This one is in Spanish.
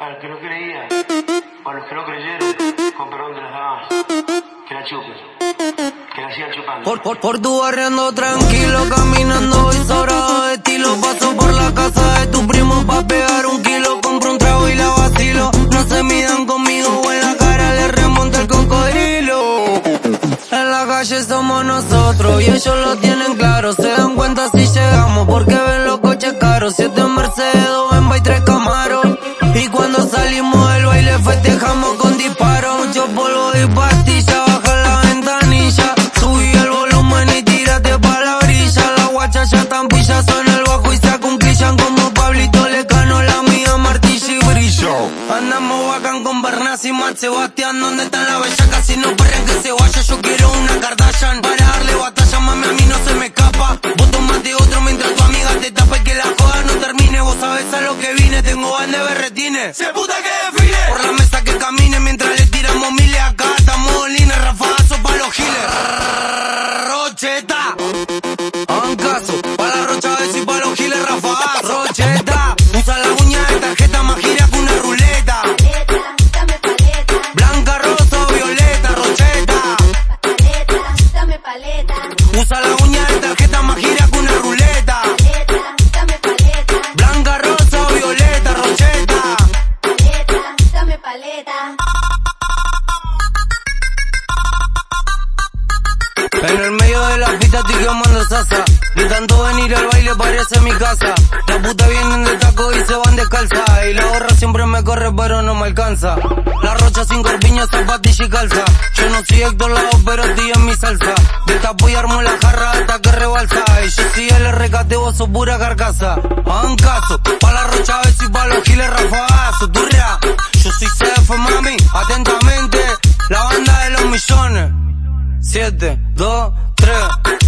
A los que no creían, o a que no creyeron, con perdón de las damas, que la chupen, que la chupando. Por tu barriendo tranquilo, caminando voy sobrado de estilo. Paso por la casa de tu primo pa' pegar un kilo. Compro un trago y la vacilo. No se midan conmigo o en la cara le remonta el cocodrilo. En la calle somos nosotros y ellos lo tienen claro. Se dan cuenta si llegamos porque festejamos con disparos, mucho polvo y pastilla, baja la ventanilla, subí el volumen y tírate pa' la brilla, la guacha ya tampilla, son el bajo y se acunquillan como Pablito Lecano, la mía martillo y brillo. Andamos bacán con Bernás y Matt Sebastián, ¿dónde están la bella? Casi no paren que se vaya, yo quiero una Kardashian, para darle batalla, mami a mí no se me escapa, vos tomate otro mientras tu amiga te tapa y que la joda no termine, vos sabés a lo que vine, tengo van de berretines. Usa la uña de tarjeta más gira que una ruleta. Blanca, rosa o violeta, Rocheta. En el medio de la pista estoy quemando sasa. De tanto venir al baile parece mi casa. La puta vienen de taco y se van descalza. Y la gorra siempre me corre pero no me alcanza. La rocha sin corpiño, zapatilla y calza. Yo no soy Lado pero estoy en mi salsa. De tapo y armo la jarra hasta que rebalsa. Y yo soy el recate, vos sos pura carcasa. Hagan caso, pa' la rocha si pa' los giles rafagazo. Turrea, yo soy CF mami, atentamente. La banda de los millones. 7, 2, 3.